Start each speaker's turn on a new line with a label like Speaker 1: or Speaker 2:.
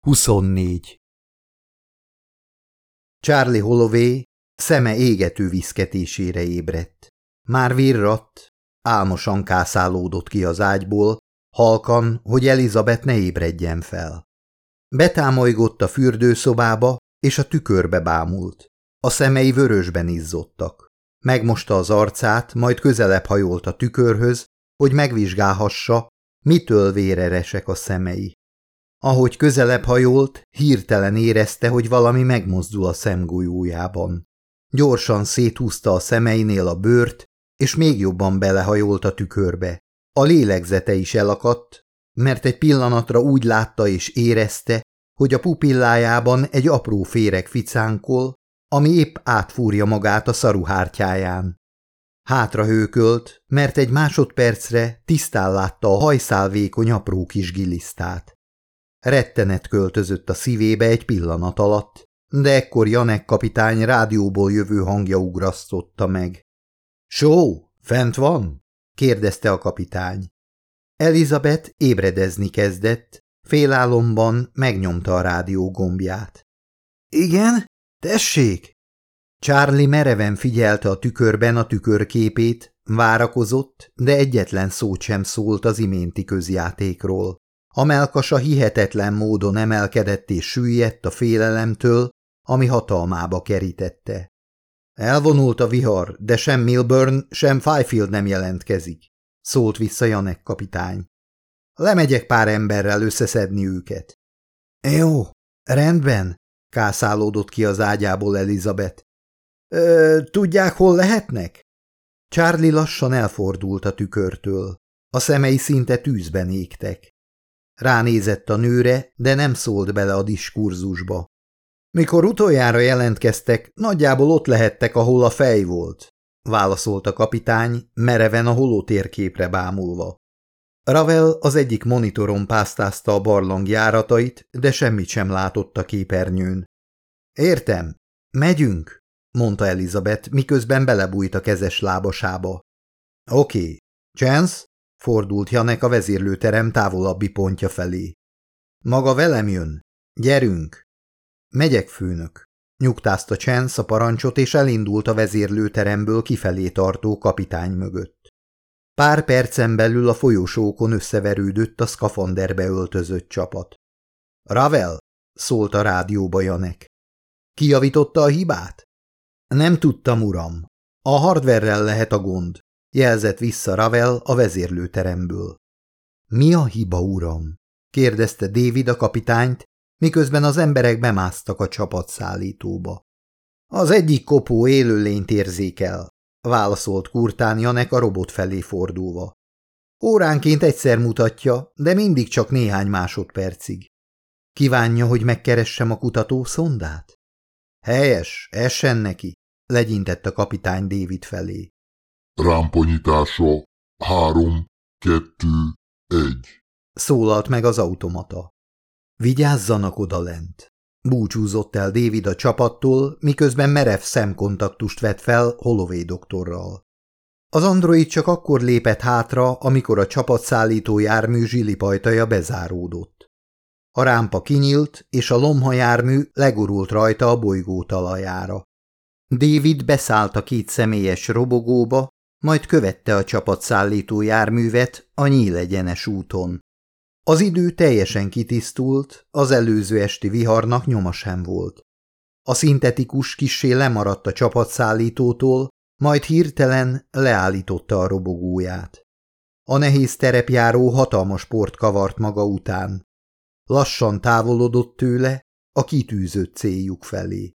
Speaker 1: 24. Charlie Holloway szeme égető viszketésére ébredt. Már virratt, álmosan kászálódott ki az ágyból, halkan, hogy Elizabeth ne ébredjen fel. Betámolygott a fürdőszobába, és a tükörbe bámult. A szemei vörösben izzottak. Megmosta az arcát, majd közelebb hajolt a tükörhöz, hogy megvizsgálhassa, mitől véreresek a szemei. Ahogy közelebb hajolt, hirtelen érezte, hogy valami megmozdul a szemgolyójában. Gyorsan széthúzta a szemeinél a bőrt, és még jobban belehajolt a tükörbe. A lélegzete is elakadt, mert egy pillanatra úgy látta és érezte, hogy a pupillájában egy apró féreg ficánkol, ami épp átfúrja magát a szaruhártyáján. Hátra hőkölt, mert egy másodpercre tisztán látta a hajszálvékony apró kis gilisztát. Rettenet költözött a szívébe egy pillanat alatt, de ekkor Janek kapitány rádióból jövő hangja ugrasztotta meg. – Só, fent van? – kérdezte a kapitány. Elizabeth ébredezni kezdett, félálomban megnyomta a rádió gombját. – Igen? Tessék! Charlie mereven figyelte a tükörben a tükörképét, várakozott, de egyetlen szót sem szólt az iménti közjátékról. A melkasa hihetetlen módon emelkedett és süllyedt a félelemtől, ami hatalmába kerítette. Elvonult a vihar, de sem Milburn, sem Fifield nem jelentkezik, szólt vissza Janek kapitány. Lemegyek pár emberrel összeszedni őket. Jó, rendben, kászálódott ki az ágyából Elizabeth. Ö, tudják, hol lehetnek? Charlie lassan elfordult a tükörtől. A szemei szinte tűzben égtek. Ránézett a nőre, de nem szólt bele a diskurzusba. Mikor utoljára jelentkeztek, nagyjából ott lehettek, ahol a fej volt, válaszolt a kapitány, mereven a holótérképre bámulva. Ravel az egyik monitoron pásztázta a barlang járatait, de semmit sem látott a képernyőn. Értem, megyünk, mondta Elizabeth, miközben belebújt a kezes lábasába. Oké, okay. Chance? Fordult Janek a vezérlőterem távolabbi pontja felé. Maga velem jön. Gyerünk! Megyek, főnök. Nyugtázta Chance a parancsot, és elindult a vezérlőteremből kifelé tartó kapitány mögött. Pár percen belül a folyosókon összeverődött a szkafanderbe öltözött csapat. Ravel, szólt a rádióba Janek. Kijavította a hibát? Nem tudtam, uram. A hardverrel lehet a gond jelzett vissza Ravel a vezérlőteremből. Mi a hiba, uram? kérdezte David a kapitányt, miközben az emberek bemásztak a csapatszállítóba. Az egyik kopó élőlényt érzékel, válaszolt Kurtán Janek a robot felé fordulva. Óránként egyszer mutatja, de mindig csak néhány másodpercig. Kívánja, hogy megkeressem a kutató szondát? Helyes, essen neki, legyintett a kapitány David felé.
Speaker 2: Rámponyítása három, kettő, egy.
Speaker 1: Szólalt meg az automata. Vigyázzanak odalent. Búcsúzott el David a csapattól, miközben merev szemkontaktust vett fel Holloway doktorral. Az android csak akkor lépett hátra, amikor a csapatszállító jármű zsilipajtaja bezáródott. A rámpa kinyílt, és a lomha jármű legurult rajta a bolygó talajára. David beszállt a két személyes robogóba, majd követte a csapatszállító járművet a nyílegyenes úton. Az idő teljesen kitisztult, az előző esti viharnak nyoma sem volt. A szintetikus kissé lemaradt a csapatszállítótól, majd hirtelen leállította a robogóját. A nehéz terepjáró hatalmas port kavart maga után. Lassan távolodott tőle a kitűzött céljuk felé.